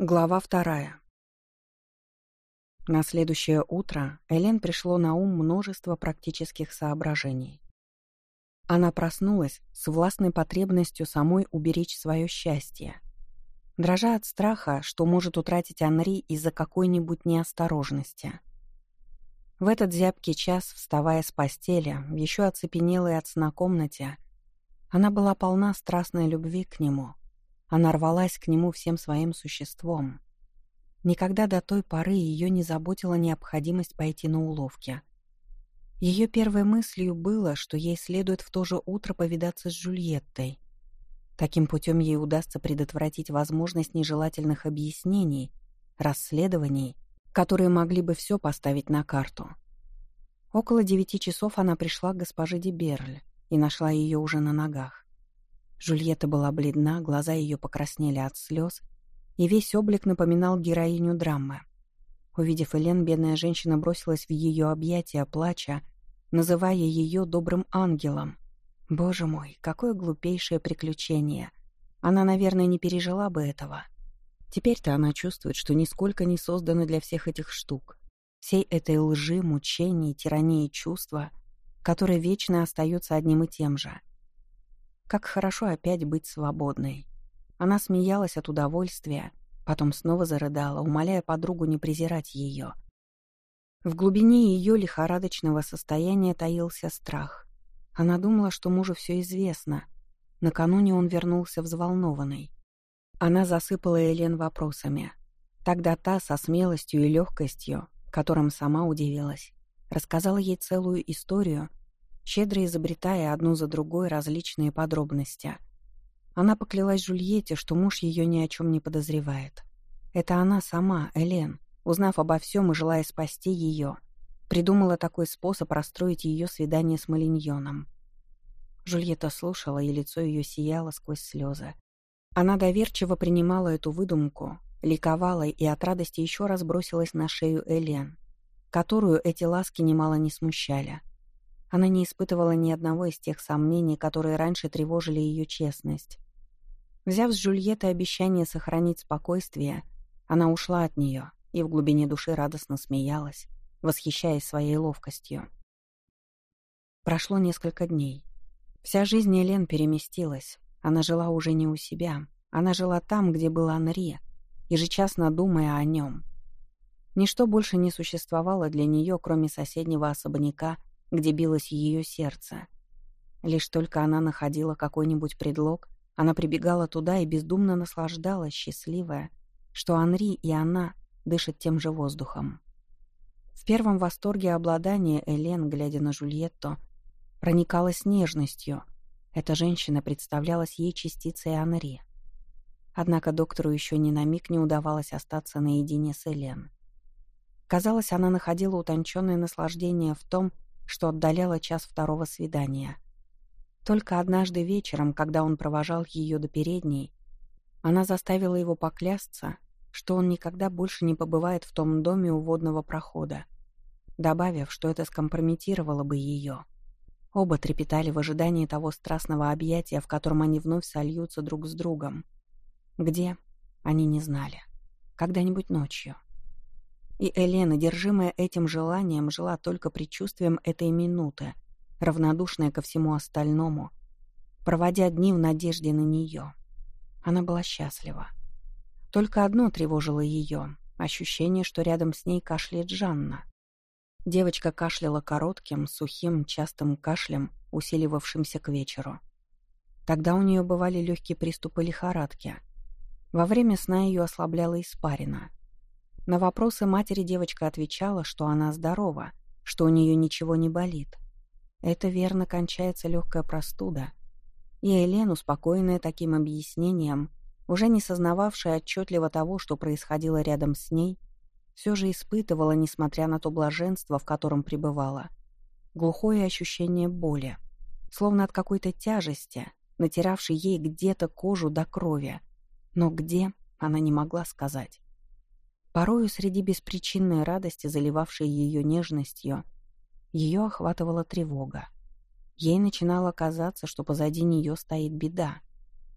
Глава вторая. На следующее утро Элен пришло на ум множество практических соображений. Она проснулась с властной потребностью самой уберечь свое счастье. Дрожа от страха, что может утратить Анри из-за какой-нибудь неосторожности. В этот зябкий час, вставая с постели, еще оцепенелой от сна комнате, она была полна страстной любви к нему — она рвалась к нему всем своим существом. Никогда до той поры ее не заботила необходимость пойти на уловки. Ее первой мыслью было, что ей следует в то же утро повидаться с Джульеттой. Таким путем ей удастся предотвратить возможность нежелательных объяснений, расследований, которые могли бы все поставить на карту. Около девяти часов она пришла к госпоже Деберль и нашла ее уже на ногах. Жульетта была бледна, глаза ее покраснели от слез, и весь облик напоминал героиню драмы. Увидев Элен, бедная женщина бросилась в ее объятия, плача, называя ее добрым ангелом. Боже мой, какое глупейшее приключение! Она, наверное, не пережила бы этого. Теперь-то она чувствует, что нисколько не создана для всех этих штук. Всей этой лжи, мучений, тирании чувства, которое вечно остается одним и тем же — как хорошо опять быть свободной. Она смеялась от удовольствия, потом снова зарыдала, умоляя подругу не презирать ее. В глубине ее лихорадочного состояния таился страх. Она думала, что мужу все известно. Накануне он вернулся взволнованный. Она засыпала Элен вопросами. Тогда та со смелостью и легкостью, которым сама удивилась, рассказала ей целую историю, щедро изобретая одну за другой различные подробности. Она поклялась Жульетте, что муж ее ни о чем не подозревает. Это она сама, Элен, узнав обо всем и желая спасти ее, придумала такой способ расстроить ее свидание с Малиньоном. Жульетта слушала, и лицо ее сияло сквозь слезы. Она доверчиво принимала эту выдумку, ликовала и от радости еще раз бросилась на шею Элен, которую эти ласки немало не смущали. Она не испытывала ни одного из тех сомнений, которые раньше тревожили ее честность. Взяв с Жульетты обещание сохранить спокойствие, она ушла от нее и в глубине души радостно смеялась, восхищаясь своей ловкостью. Прошло несколько дней. Вся жизнь Элен переместилась. Она жила уже не у себя. Она жила там, где был Анри, ежечасно думая о нем. Ничто больше не существовало для нее, кроме соседнего особняка где билось ее сердце. Лишь только она находила какой-нибудь предлог, она прибегала туда и бездумно наслаждалась, счастливая, что Анри и она дышат тем же воздухом. В первом восторге обладания Элен, глядя на Жульетту, проникалась нежностью. Эта женщина представлялась ей частицей Анри. Однако доктору еще ни на миг не удавалось остаться наедине с Элен. Казалось, она находила утонченное наслаждение в том, что отдаляло час второго свидания. Только однажды вечером, когда он провожал ее до передней, она заставила его поклясться, что он никогда больше не побывает в том доме у водного прохода, добавив, что это скомпрометировало бы ее. Оба трепетали в ожидании того страстного объятия, в котором они вновь сольются друг с другом. Где? Они не знали. Когда-нибудь ночью. И Элена, держимая этим желанием, жила только предчувствием этой минуты, равнодушная ко всему остальному, проводя дни в надежде на нее. Она была счастлива. Только одно тревожило ее — ощущение, что рядом с ней кашляет Жанна. Девочка кашляла коротким, сухим, частым кашлем, усиливавшимся к вечеру. Тогда у нее бывали легкие приступы лихорадки. Во время сна ее ослабляла испарина — на вопросы матери девочка отвечала, что она здорова, что у нее ничего не болит. Это верно кончается легкая простуда. И Элен, успокоенная таким объяснением, уже не сознававшая отчетливо того, что происходило рядом с ней, все же испытывала, несмотря на то блаженство, в котором пребывала, глухое ощущение боли, словно от какой-то тяжести, натиравшей ей где-то кожу до крови. Но где, она не могла сказать. Порою среди беспричинной радости, заливавшей ее нежностью, ее охватывала тревога. Ей начинало казаться, что позади нее стоит беда.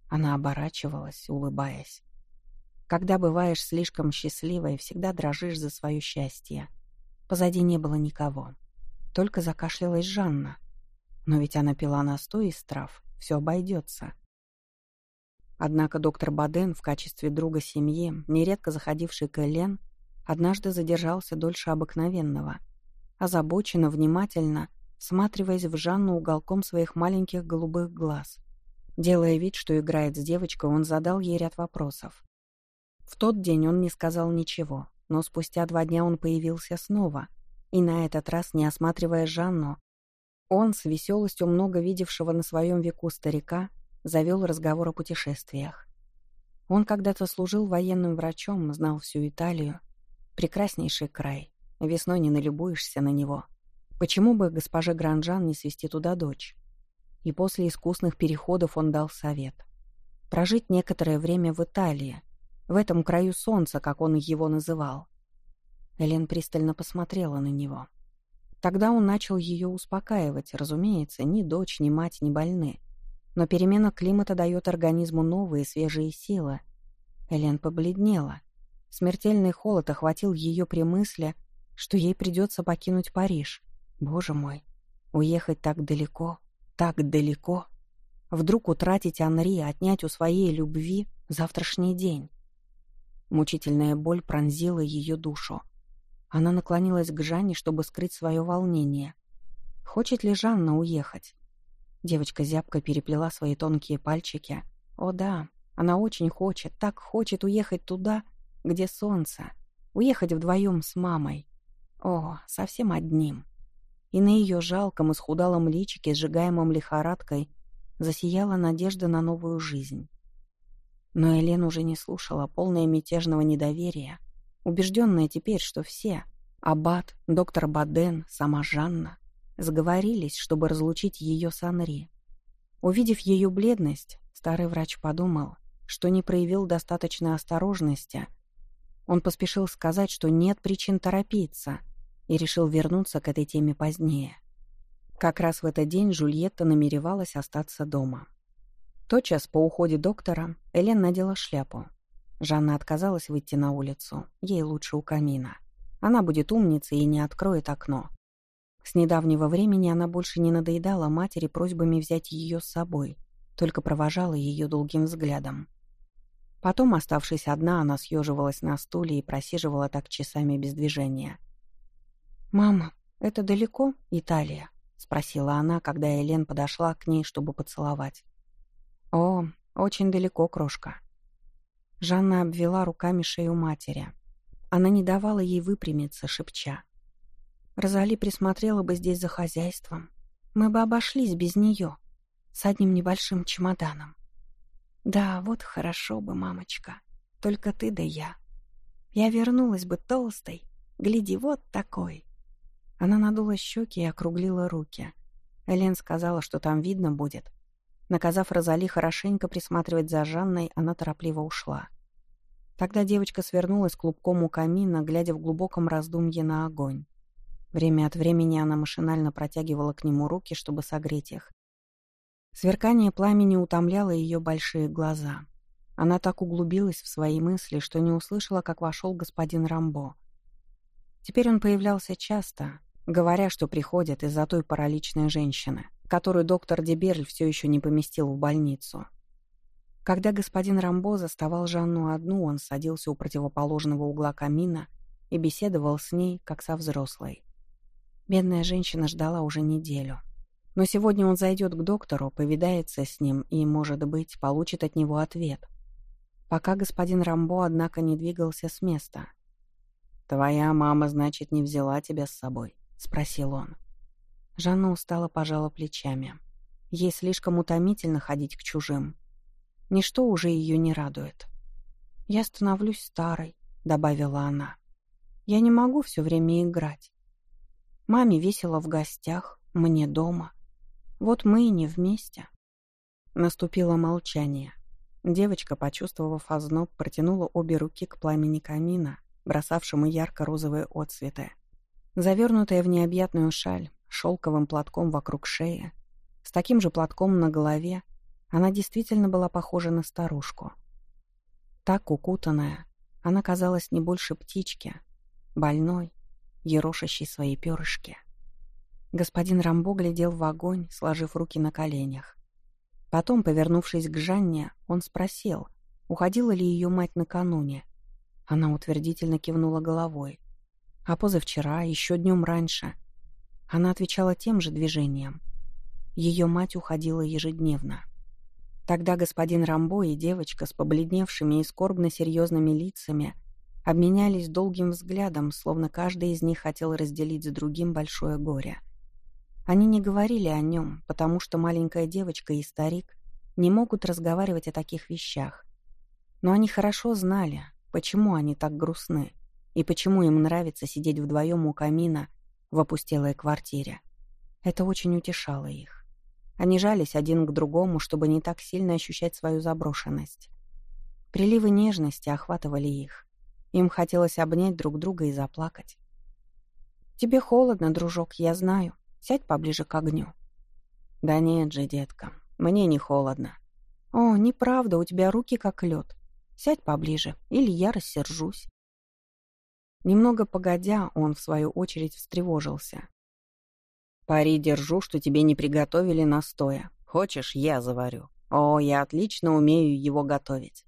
Она оборачивалась, улыбаясь. Когда бываешь слишком счастливой, всегда дрожишь за свое счастье. Позади не было никого. Только закашлялась Жанна. Но ведь она пила настой из трав, все обойдется. Однако доктор Баден в качестве друга семьи, нередко заходивший к Элен, однажды задержался дольше обыкновенного, озабоченно, внимательно, всматриваясь в Жанну уголком своих маленьких голубых глаз. Делая вид, что играет с девочкой, он задал ей ряд вопросов. В тот день он не сказал ничего, но спустя два дня он появился снова, и на этот раз, не осматривая Жанну, он, с веселостью много видевшего на своем веку старика, завел разговор о путешествиях. Он когда-то служил военным врачом, знал всю Италию. Прекраснейший край. Весной не налюбуешься на него. Почему бы госпоже Гранжан не свести туда дочь? И после искусных переходов он дал совет. Прожить некоторое время в Италии, в этом краю солнца, как он его называл. Элен пристально посмотрела на него. Тогда он начал ее успокаивать, разумеется, ни дочь, ни мать не больны. Но перемена климата дает организму новые свежие силы. Элен побледнела. Смертельный холод охватил ее при мысли, что ей придется покинуть Париж. Боже мой, уехать так далеко, так далеко. Вдруг утратить Анри, отнять у своей любви завтрашний день. Мучительная боль пронзила ее душу. Она наклонилась к Жанне, чтобы скрыть свое волнение. Хочет ли Жанна уехать? Девочка зябко переплела свои тонкие пальчики. О да, она очень хочет, так хочет уехать туда, где солнце. Уехать вдвоем с мамой. О, совсем одним. И на ее жалком исхудалом личике, сжигаемом лихорадкой, засияла надежда на новую жизнь. Но Элен уже не слушала, полная мятежного недоверия — убежденная теперь, что все — Аббат, доктор Баден, сама Жанна — сговорились, чтобы разлучить ее с Анри. Увидев ее бледность, старый врач подумал, что не проявил достаточной осторожности. Он поспешил сказать, что нет причин торопиться, и решил вернуться к этой теме позднее. Как раз в этот день Жульетта намеревалась остаться дома. Тотчас по уходе доктора Элен надела шляпу, Жанна отказалась выйти на улицу. Ей лучше у камина. Она будет умницей и не откроет окно. С недавнего времени она больше не надоедала матери просьбами взять ее с собой, только провожала ее долгим взглядом. Потом, оставшись одна, она съеживалась на стуле и просиживала так часами без движения. «Мама, это далеко, Италия?» — спросила она, когда Элен подошла к ней, чтобы поцеловать. «О, очень далеко, крошка. Жанна обвела руками шею матери. Она не давала ей выпрямиться, шепча. Розали присмотрела бы здесь за хозяйством. Мы бы обошлись без нее, с одним небольшим чемоданом. Да, вот хорошо бы, мамочка. Только ты да я. Я вернулась бы толстой. Гляди, вот такой. Она надула щеки и округлила руки. Элен сказала, что там видно будет, Наказав Розали хорошенько присматривать за Жанной, она торопливо ушла. Тогда девочка свернулась клубком у камина, глядя в глубоком раздумье на огонь. Время от времени она машинально протягивала к нему руки, чтобы согреть их. Сверкание пламени утомляло ее большие глаза. Она так углубилась в свои мысли, что не услышала, как вошел господин Рамбо. Теперь он появлялся часто, говоря, что приходит из-за той параличной женщины — которую доктор Деберль все еще не поместил в больницу. Когда господин Рамбо заставал Жанну одну, он садился у противоположного угла камина и беседовал с ней, как со взрослой. Бедная женщина ждала уже неделю. Но сегодня он зайдет к доктору, повидается с ним и, может быть, получит от него ответ. Пока господин Рамбо, однако, не двигался с места. «Твоя мама, значит, не взяла тебя с собой?» — спросил он. Жанна устало пожала плечами. Ей слишком утомительно ходить к чужим. Ничто уже ее не радует. «Я становлюсь старой», — добавила она. «Я не могу все время играть. Маме весело в гостях, мне дома. Вот мы и не вместе». Наступило молчание. Девочка, почувствовав озноб, протянула обе руки к пламени камина, бросавшему ярко-розовые отцветы. Завернутая в необъятную шаль, шелковым платком вокруг шеи, с таким же платком на голове, она действительно была похожа на старушку. Так укутанная, она казалась не больше птички, больной, ерошащей свои перышки. Господин Рамбо глядел в огонь, сложив руки на коленях. Потом, повернувшись к Жанне, он спросил, уходила ли ее мать накануне. Она утвердительно кивнула головой. А позавчера, еще днем раньше. Она отвечала тем же движением. Ее мать уходила ежедневно. Тогда господин Рамбо и девочка с побледневшими и скорбно-серьезными лицами обменялись долгим взглядом, словно каждый из них хотел разделить с другим большое горе — они не говорили о нем, потому что маленькая девочка и старик не могут разговаривать о таких вещах. Но они хорошо знали, почему они так грустны и почему им нравится сидеть вдвоем у камина в опустелой квартире. Это очень утешало их. Они жались один к другому, чтобы не так сильно ощущать свою заброшенность. Приливы нежности охватывали их. Им хотелось обнять друг друга и заплакать. «Тебе холодно, дружок, я знаю», Сядь поближе к огню». «Да нет же, детка, мне не холодно». «О, неправда, у тебя руки как лед. Сядь поближе, или я рассержусь». Немного погодя, он, в свою очередь, встревожился. «Пари держу, что тебе не приготовили настоя. Хочешь, я заварю. О, я отлично умею его готовить.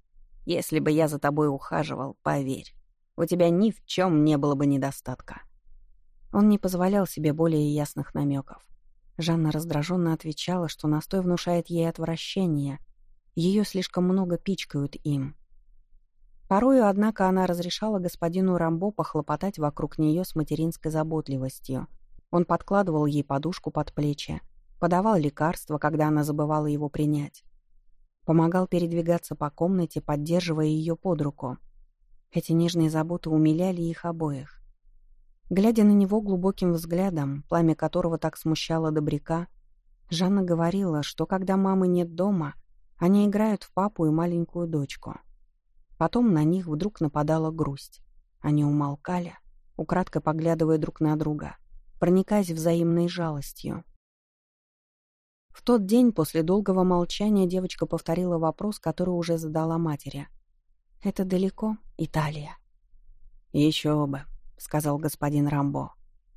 Если бы я за тобой ухаживал, поверь, у тебя ни в чем не было бы недостатка». Он не позволял себе более ясных намеков. Жанна раздраженно отвечала, что настой внушает ей отвращение. Ее слишком много пичкают им. Порою, однако, она разрешала господину Рамбо похлопотать вокруг нее с материнской заботливостью. Он подкладывал ей подушку под плечи, подавал лекарства, когда она забывала его принять. Помогал передвигаться по комнате, поддерживая ее под руку. Эти нежные заботы умиляли их обоих. Глядя на него глубоким взглядом, пламя которого так смущало добряка, Жанна говорила, что когда мамы нет дома, они играют в папу и маленькую дочку. Потом на них вдруг нападала грусть. Они умолкали, украдкой поглядывая друг на друга, проникаясь взаимной жалостью. В тот день после долгого молчания девочка повторила вопрос, который уже задала матери. «Это далеко, Италия?» «Еще бы», сказал господин Рамбо.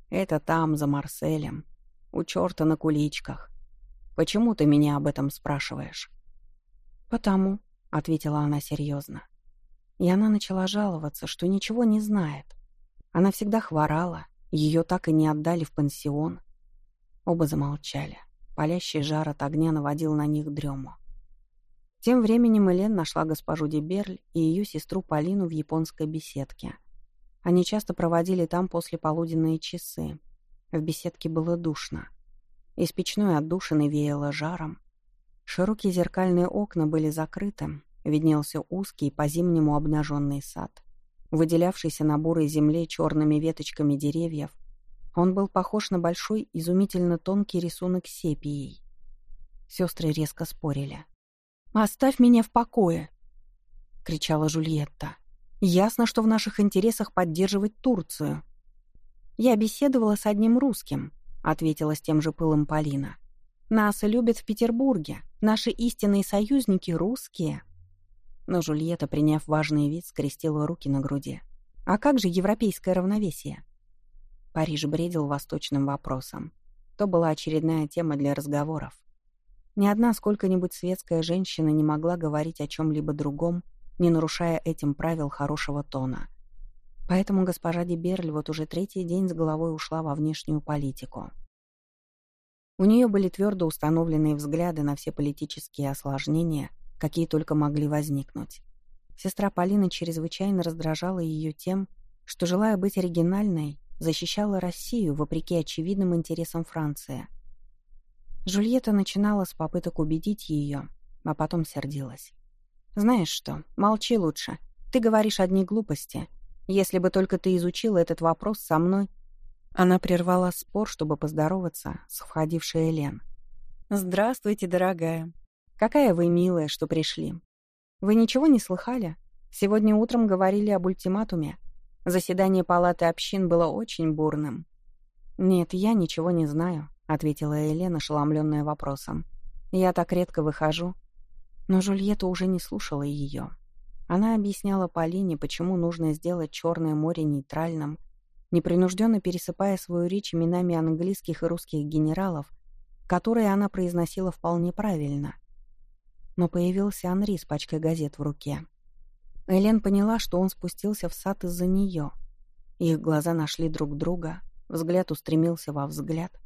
«Это там, за Марселем. У черта на куличках. Почему ты меня об этом спрашиваешь?» «Потому», — ответила она серьезно. И она начала жаловаться, что ничего не знает. Она всегда хворала, ее так и не отдали в пансион. Оба замолчали. Палящий жар от огня наводил на них дрему. Тем временем Элен нашла госпожу Деберль и ее сестру Полину в японской беседке — они часто проводили там после полуденные часы. В беседке было душно. Из печной отдушины веяло жаром. Широкие зеркальные окна были закрыты, виднелся узкий по-зимнему обнаженный сад. Выделявшийся на бурой земле черными веточками деревьев, он был похож на большой, изумительно тонкий рисунок сепией. Сестры резко спорили. «Оставь меня в покое!» — кричала Жульетта. Ясно, что в наших интересах поддерживать Турцию. Я беседовала с одним русским, ответила с тем же пылом Полина. Нас любят в Петербурге. Наши истинные союзники русские. Но Жульетта, приняв важный вид, скрестила руки на груди. А как же европейское равновесие? Париж бредил восточным вопросом. То была очередная тема для разговоров. Ни одна сколько-нибудь светская женщина не могла говорить о чем-либо другом, не нарушая этим правил хорошего тона. Поэтому госпожа Деберль вот уже третий день с головой ушла во внешнюю политику. У нее были твердо установленные взгляды на все политические осложнения, какие только могли возникнуть. Сестра Полина чрезвычайно раздражала ее тем, что, желая быть оригинальной, защищала Россию вопреки очевидным интересам Франции. Жульетта начинала с попыток убедить ее, а потом сердилась. «Знаешь что, молчи лучше. Ты говоришь одни глупости. Если бы только ты изучила этот вопрос со мной...» Она прервала спор, чтобы поздороваться с входившей Элен. «Здравствуйте, дорогая. Какая вы милая, что пришли. Вы ничего не слыхали? Сегодня утром говорили об ультиматуме. Заседание палаты общин было очень бурным». «Нет, я ничего не знаю», — ответила Елена, ошеломленная вопросом. «Я так редко выхожу. Но Жульетта уже не слушала ее. Она объясняла Полине, почему нужно сделать Черное море нейтральным, непринужденно пересыпая свою речь именами английских и русских генералов, которые она произносила вполне правильно. Но появился Анри с пачкой газет в руке. Элен поняла, что он спустился в сад из-за нее. Их глаза нашли друг друга, взгляд устремился во взгляд.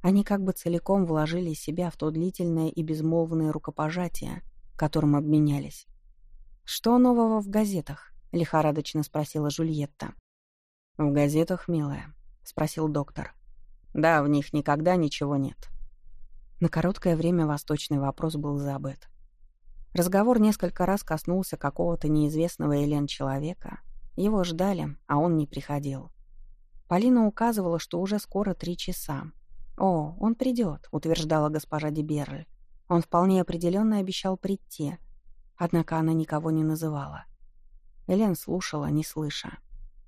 Они как бы целиком вложили себя в то длительное и безмолвное рукопожатие, которым обменялись. «Что нового в газетах?» — лихорадочно спросила Жульетта. «В газетах, милая?» — спросил доктор. «Да, в них никогда ничего нет». На короткое время восточный вопрос был забыт. Разговор несколько раз коснулся какого-то неизвестного Элен человека. Его ждали, а он не приходил. Полина указывала, что уже скоро три часа. «О, он придет», — утверждала госпожа Деберль. Он вполне определенно обещал прийти, однако она никого не называла. Элен слушала, не слыша.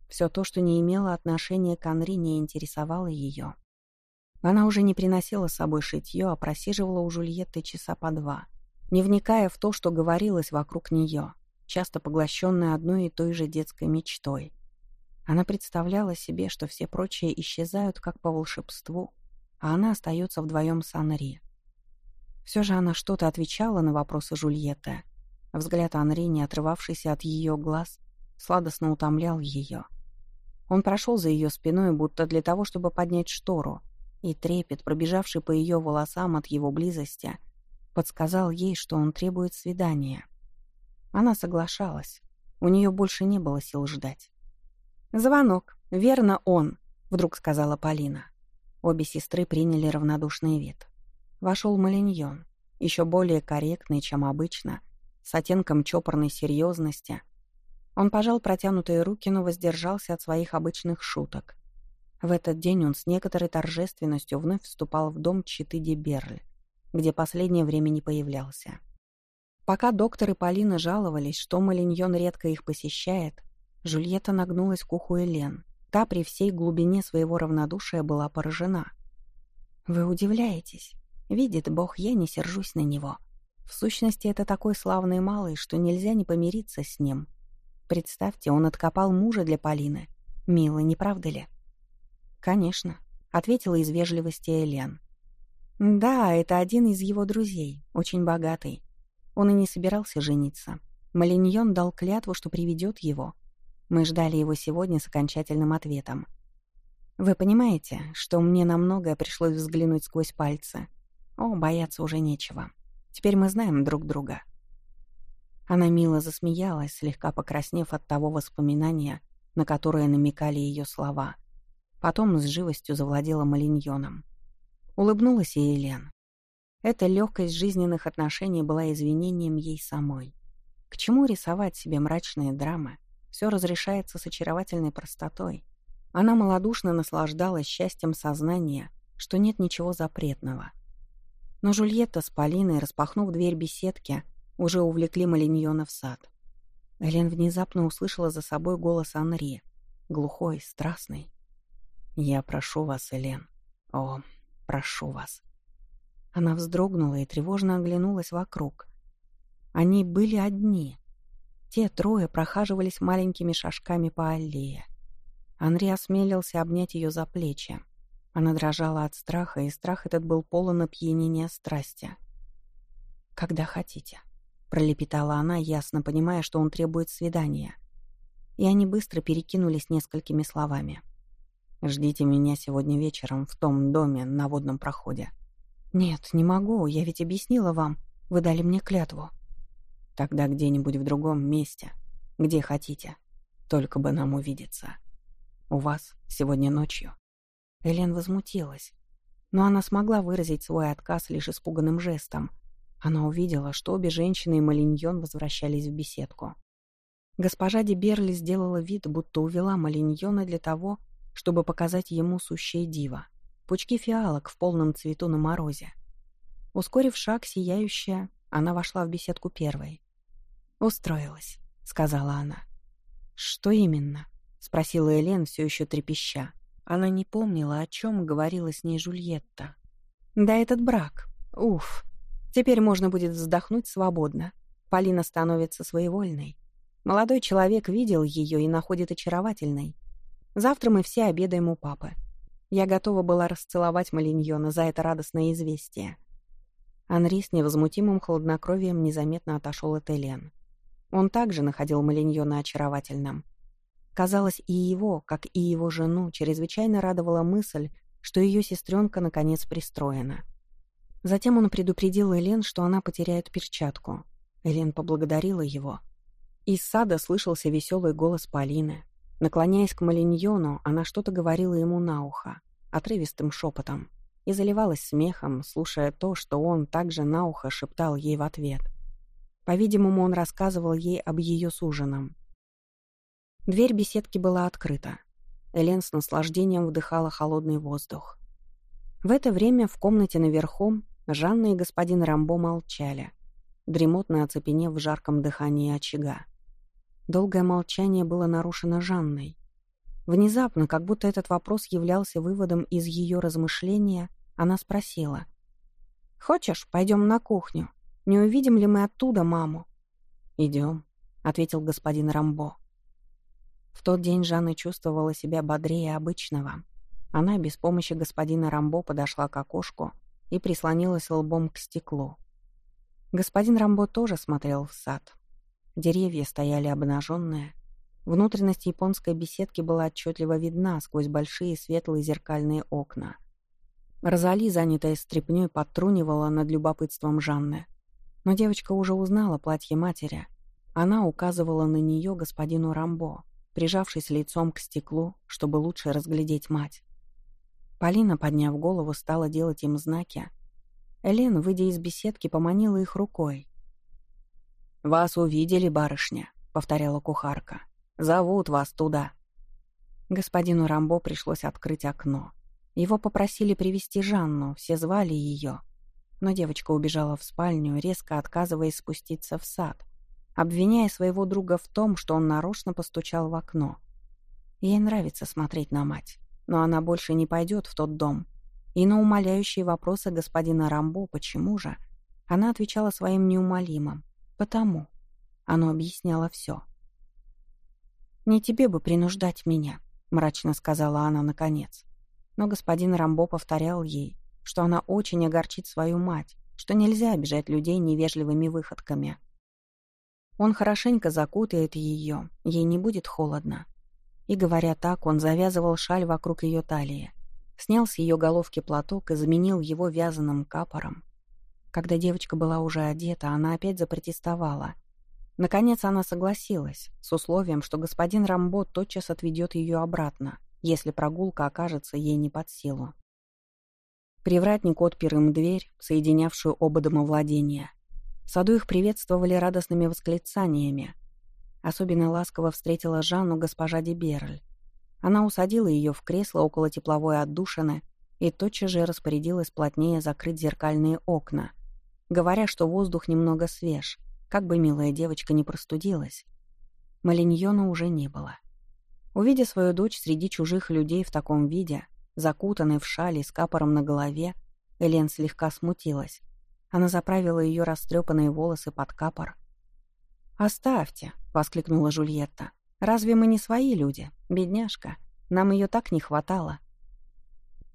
Все то, что не имело отношения к Анри, не интересовало ее. Она уже не приносила с собой шитье, а просиживала у Жульетты часа по два, не вникая в то, что говорилось вокруг нее, часто поглощенная одной и той же детской мечтой. Она представляла себе, что все прочие исчезают как по волшебству, а она остается вдвоем с Анри. Все же она что-то отвечала на вопросы Жульетты. Взгляд Анри, не отрывавшийся от ее глаз, сладостно утомлял ее. Он прошел за ее спиной, будто для того, чтобы поднять штору, и трепет, пробежавший по ее волосам от его близости, подсказал ей, что он требует свидания. Она соглашалась. У нее больше не было сил ждать. «Звонок. Верно, он», — вдруг сказала Полина. Обе сестры приняли равнодушный вид. Вошел Малиньон, еще более корректный, чем обычно, с оттенком чопорной серьезности. Он пожал протянутые руки, но воздержался от своих обычных шуток. В этот день он с некоторой торжественностью вновь вступал в дом Читы Деберль, где последнее время не появлялся. Пока доктор и Полина жаловались, что Малиньон редко их посещает, Жульетта нагнулась к уху Элен. Та при всей глубине своего равнодушия была поражена. «Вы удивляетесь. Видит Бог, я не сержусь на него. В сущности, это такой славный малый, что нельзя не помириться с ним. Представьте, он откопал мужа для Полины. Мило, не правда ли?» «Конечно», — ответила из вежливости Элен. «Да, это один из его друзей, очень богатый. Он и не собирался жениться. Малиньон дал клятву, что приведет его, мы ждали его сегодня с окончательным ответом. Вы понимаете, что мне на многое пришлось взглянуть сквозь пальцы. О, бояться уже нечего. Теперь мы знаем друг друга. Она мило засмеялась, слегка покраснев от того воспоминания, на которое намекали ее слова. Потом с живостью завладела Малиньоном. Улыбнулась и Елен. Эта легкость жизненных отношений была извинением ей самой. К чему рисовать себе мрачные драмы, все разрешается с очаровательной простотой. Она малодушно наслаждалась счастьем сознания, что нет ничего запретного. Но Жульетта с Полиной, распахнув дверь беседки, уже увлекли Малиньона в сад. Элен внезапно услышала за собой голос Анри, глухой, страстный. «Я прошу вас, Элен. О, прошу вас». Она вздрогнула и тревожно оглянулась вокруг. Они были одни. Те трое прохаживались маленькими шажками по аллее. Анри осмелился обнять ее за плечи. Она дрожала от страха, и страх этот был полон опьянения страсти. «Когда хотите», — пролепетала она, ясно понимая, что он требует свидания. И они быстро перекинулись несколькими словами. «Ждите меня сегодня вечером в том доме на водном проходе». «Нет, не могу, я ведь объяснила вам. Вы дали мне клятву». Тогда где-нибудь в другом месте, где хотите. Только бы нам увидеться. У вас сегодня ночью». Элен возмутилась. Но она смогла выразить свой отказ лишь испуганным жестом. Она увидела, что обе женщины и Малиньон возвращались в беседку. Госпожа Деберли сделала вид, будто увела Малиньона для того, чтобы показать ему сущее диво. Пучки фиалок в полном цвету на морозе. Ускорив шаг, сияющая, она вошла в беседку первой. «Устроилась», — сказала она. «Что именно?» — спросила Элен, все еще трепеща. Она не помнила, о чем говорила с ней Жульетта. «Да этот брак. Уф. Теперь можно будет вздохнуть свободно. Полина становится своевольной. Молодой человек видел ее и находит очаровательной. Завтра мы все обедаем у папы. Я готова была расцеловать Малиньона за это радостное известие. Анри с невозмутимым хладнокровием незаметно отошел от Элен. Он также находил Малиньона очаровательным. Казалось, и его, как и его жену, чрезвычайно радовала мысль, что ее сестренка наконец пристроена. Затем он предупредил Элен, что она потеряет перчатку. Элен поблагодарила его. Из сада слышался веселый голос Полины. Наклоняясь к Малиньону, она что-то говорила ему на ухо, отрывистым шепотом, и заливалась смехом, слушая то, что он также на ухо шептал ей в ответ. По-видимому, он рассказывал ей об ее суженом. Дверь беседки была открыта. Элен с наслаждением вдыхала холодный воздух. В это время в комнате наверху Жанна и господин Рамбо молчали, дремотно оцепенев в жарком дыхании очага. Долгое молчание было нарушено Жанной. Внезапно, как будто этот вопрос являлся выводом из ее размышления, она спросила. «Хочешь, пойдем на кухню? Не увидим ли мы оттуда маму?» «Идем», — ответил господин Рамбо. В тот день Жанна чувствовала себя бодрее обычного. Она без помощи господина Рамбо подошла к окошку и прислонилась лбом к стеклу. Господин Рамбо тоже смотрел в сад. Деревья стояли обнаженные. Внутренность японской беседки была отчетливо видна сквозь большие светлые зеркальные окна. Розали, занятая стряпнёй, подтрунивала над любопытством Жанны. Но девочка уже узнала платье матери. Она указывала на нее господину Рамбо, прижавшись лицом к стеклу, чтобы лучше разглядеть мать. Полина, подняв голову, стала делать им знаки. Элен, выйдя из беседки, поманила их рукой. «Вас увидели, барышня», — повторяла кухарка. «Зовут вас туда». Господину Рамбо пришлось открыть окно. Его попросили привести Жанну, все звали ее. Но девочка убежала в спальню, резко отказываясь спуститься в сад, обвиняя своего друга в том, что он нарочно постучал в окно. Ей нравится смотреть на мать, но она больше не пойдет в тот дом. И на умоляющие вопросы господина Рамбо «почему же?» она отвечала своим неумолимым «потому». Оно объясняло все. «Не тебе бы принуждать меня», — мрачно сказала она наконец. Но господин Рамбо повторял ей, что она очень огорчит свою мать, что нельзя обижать людей невежливыми выходками. Он хорошенько закутает ее, ей не будет холодно. И, говоря так, он завязывал шаль вокруг ее талии, снял с ее головки платок и заменил его вязаным капором. Когда девочка была уже одета, она опять запротестовала. Наконец она согласилась, с условием, что господин Рамбо тотчас отведет ее обратно, если прогулка окажется ей не под силу. Привратник отпер им дверь, соединявшую оба домовладения. В саду их приветствовали радостными восклицаниями. Особенно ласково встретила Жанну госпожа Деберль. Она усадила ее в кресло около тепловой отдушины и тотчас же распорядилась плотнее закрыть зеркальные окна, говоря, что воздух немного свеж, как бы милая девочка не простудилась. Малиньона уже не было. Увидя свою дочь среди чужих людей в таком виде, закутанной в шали с капором на голове, Элен слегка смутилась. Она заправила ее растрепанные волосы под капор. «Оставьте», — воскликнула Жульетта. «Разве мы не свои люди, бедняжка? Нам ее так не хватало».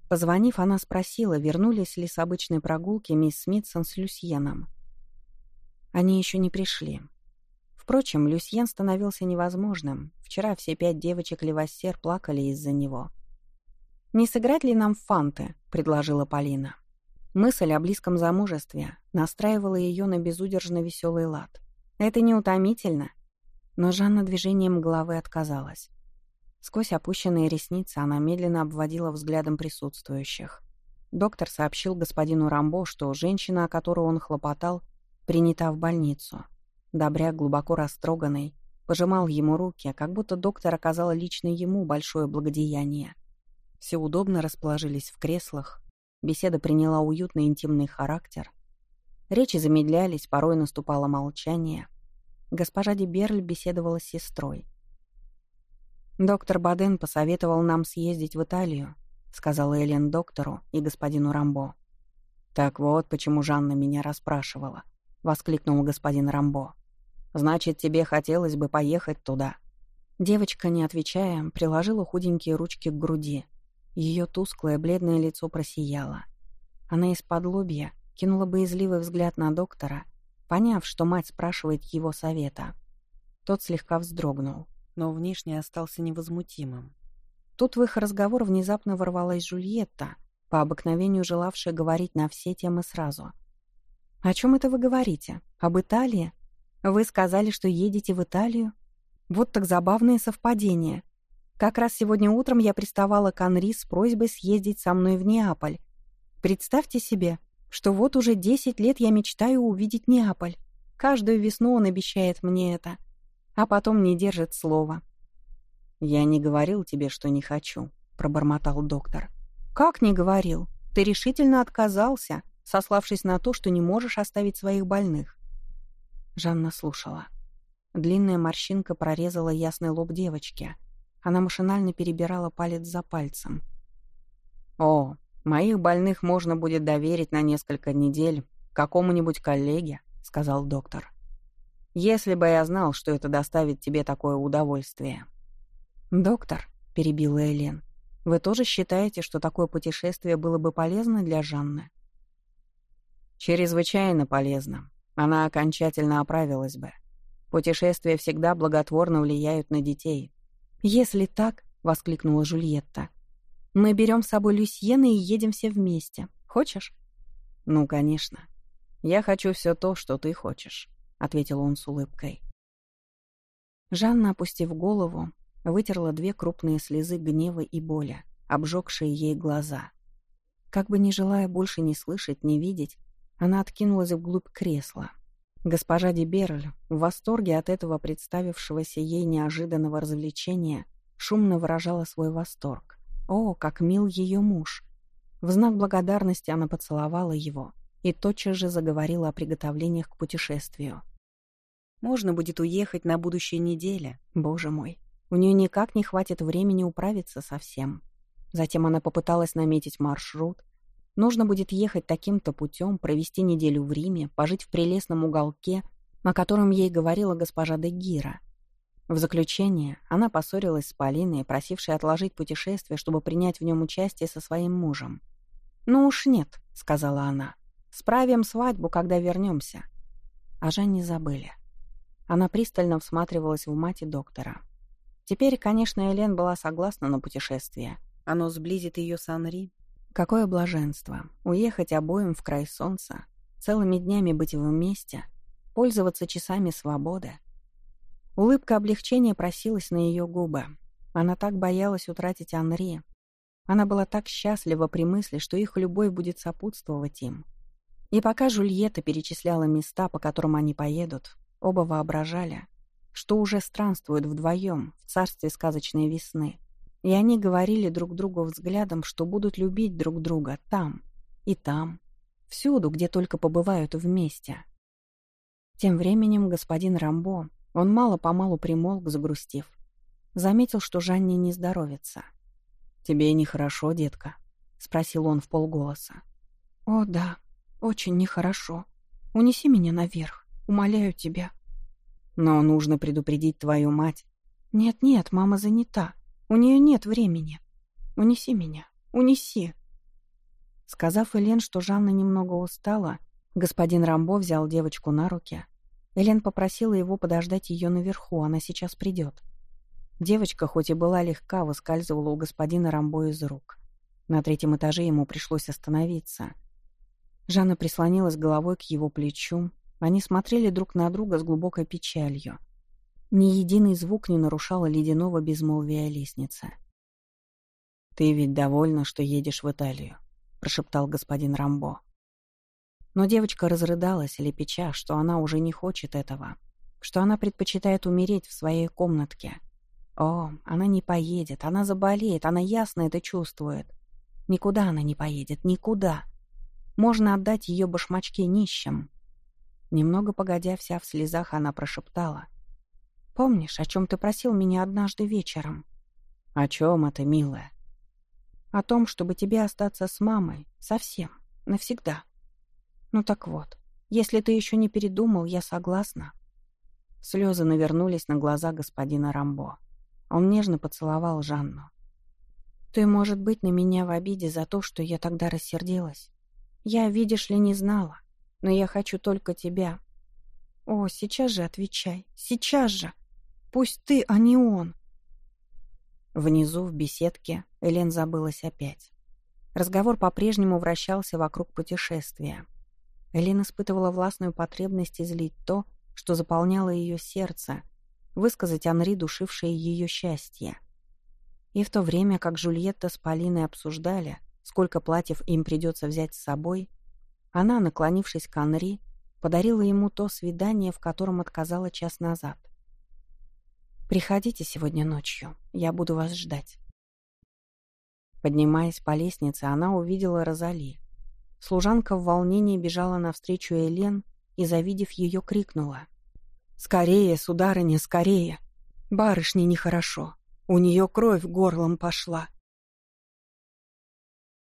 Позвонив, она спросила, вернулись ли с обычной прогулки мисс Смитсон с Люсьеном. Они еще не пришли. Впрочем, Люсьен становился невозможным. Вчера все пять девочек Левассер плакали из-за него. «Не сыграть ли нам в фанты?» — предложила Полина. Мысль о близком замужестве настраивала ее на безудержно веселый лад. Это не утомительно. Но Жанна движением головы отказалась. Сквозь опущенные ресницы она медленно обводила взглядом присутствующих. Доктор сообщил господину Рамбо, что женщина, о которой он хлопотал, принята в больницу. Добряк, глубоко растроганный, пожимал ему руки, как будто доктор оказал лично ему большое благодеяние. Все удобно расположились в креслах, Беседа приняла уютный интимный характер. Речи замедлялись, порой наступало молчание. Госпожа Деберль беседовала с сестрой. «Доктор Баден посоветовал нам съездить в Италию», сказала Элен доктору и господину Рамбо. «Так вот, почему Жанна меня расспрашивала», — воскликнул господин Рамбо. Значит, тебе хотелось бы поехать туда». Девочка, не отвечая, приложила худенькие ручки к груди. Ее тусклое бледное лицо просияло. Она из-под лобья кинула боязливый взгляд на доктора, поняв, что мать спрашивает его совета. Тот слегка вздрогнул, но внешне остался невозмутимым. Тут в их разговор внезапно ворвалась Жульетта, по обыкновению желавшая говорить на все темы сразу. «О чем это вы говорите? Об Италии? Вы сказали, что едете в Италию? Вот так забавное совпадение. Как раз сегодня утром я приставала к Анри с просьбой съездить со мной в Неаполь. Представьте себе, что вот уже десять лет я мечтаю увидеть Неаполь. Каждую весну он обещает мне это, а потом не держит слова. «Я не говорил тебе, что не хочу», — пробормотал доктор. «Как не говорил? Ты решительно отказался, сославшись на то, что не можешь оставить своих больных». Жанна слушала. Длинная морщинка прорезала ясный лоб девочки. Она машинально перебирала палец за пальцем. «О, моих больных можно будет доверить на несколько недель какому-нибудь коллеге», — сказал доктор. «Если бы я знал, что это доставит тебе такое удовольствие». «Доктор», — перебила Элен, — «вы тоже считаете, что такое путешествие было бы полезно для Жанны?» «Чрезвычайно полезно. Она окончательно оправилась бы. Путешествия всегда благотворно влияют на детей. «Если так», — воскликнула Жульетта, — «мы берем с собой Люсьена и едем все вместе. Хочешь?» «Ну, конечно. Я хочу все то, что ты хочешь», — ответил он с улыбкой. Жанна, опустив голову, вытерла две крупные слезы гнева и боли, обжегшие ей глаза. Как бы не желая больше ни слышать, ни видеть, она откинулась вглубь кресла, Госпожа Деберль, в восторге от этого представившегося ей неожиданного развлечения, шумно выражала свой восторг. О, как мил ее муж! В знак благодарности она поцеловала его и тотчас же заговорила о приготовлениях к путешествию. Можно будет уехать на будущей неделе, боже мой. У нее никак не хватит времени управиться со всем. Затем она попыталась наметить маршрут, Нужно будет ехать таким-то путем, провести неделю в Риме, пожить в прелестном уголке, о котором ей говорила госпожа де Гира. В заключение она поссорилась с Полиной, просившей отложить путешествие, чтобы принять в нем участие со своим мужем. «Ну уж нет», — сказала она. «Справим свадьбу, когда вернемся». А Жанне забыли. Она пристально всматривалась в мать и доктора. Теперь, конечно, Элен была согласна на путешествие. Оно сблизит ее с Анри, Какое блаженство — уехать обоим в край солнца, целыми днями быть вместе, пользоваться часами свободы. Улыбка облегчения просилась на ее губы. Она так боялась утратить Анри. Она была так счастлива при мысли, что их любовь будет сопутствовать им. И пока Жульетта перечисляла места, по которым они поедут, оба воображали, что уже странствуют вдвоем в царстве сказочной весны — и они говорили друг другу взглядом, что будут любить друг друга там и там, всюду, где только побывают вместе. Тем временем господин Рамбо, он мало-помалу примолк, загрустив. Заметил, что Жанне не здоровится. «Тебе нехорошо, детка?» — спросил он в полголоса. «О, да, очень нехорошо. Унеси меня наверх, умоляю тебя». «Но нужно предупредить твою мать». «Нет-нет, мама занята. У нее нет времени. Унеси меня. Унеси. Сказав Элен, что Жанна немного устала, господин Рамбо взял девочку на руки. Элен попросила его подождать ее наверху, она сейчас придет. Девочка, хоть и была легка, выскальзывала у господина Рамбо из рук. На третьем этаже ему пришлось остановиться. Жанна прислонилась головой к его плечу. Они смотрели друг на друга с глубокой печалью. Ни единый звук не нарушал ледяного безмолвия лестницы. «Ты ведь довольна, что едешь в Италию», — прошептал господин Рамбо. Но девочка разрыдалась, лепеча, что она уже не хочет этого, что она предпочитает умереть в своей комнатке. О, она не поедет, она заболеет, она ясно это чувствует. Никуда она не поедет, никуда. Можно отдать ее башмачки нищим. Немного погодя, вся в слезах, она прошептала — Помнишь, о чем ты просил меня однажды вечером? О чем это, милая? О том, чтобы тебе остаться с мамой. Совсем. Навсегда. Ну так вот, если ты еще не передумал, я согласна. Слезы навернулись на глаза господина Рамбо. Он нежно поцеловал Жанну. «Ты, может быть, на меня в обиде за то, что я тогда рассердилась. Я, видишь ли, не знала, но я хочу только тебя. О, сейчас же отвечай, сейчас же! Пусть ты, а не он!» Внизу, в беседке, Элен забылась опять. Разговор по-прежнему вращался вокруг путешествия. Элен испытывала властную потребность излить то, что заполняло ее сердце, высказать Анри, душившее ее счастье. И в то время, как Жульетта с Полиной обсуждали, сколько платьев им придется взять с собой, она, наклонившись к Анри, подарила ему то свидание, в котором отказала час назад. «Приходите сегодня ночью, я буду вас ждать». Поднимаясь по лестнице, она увидела Розали. Служанка в волнении бежала навстречу Элен и, завидев ее, крикнула. «Скорее, сударыня, скорее! Барышне нехорошо. У нее кровь горлом пошла.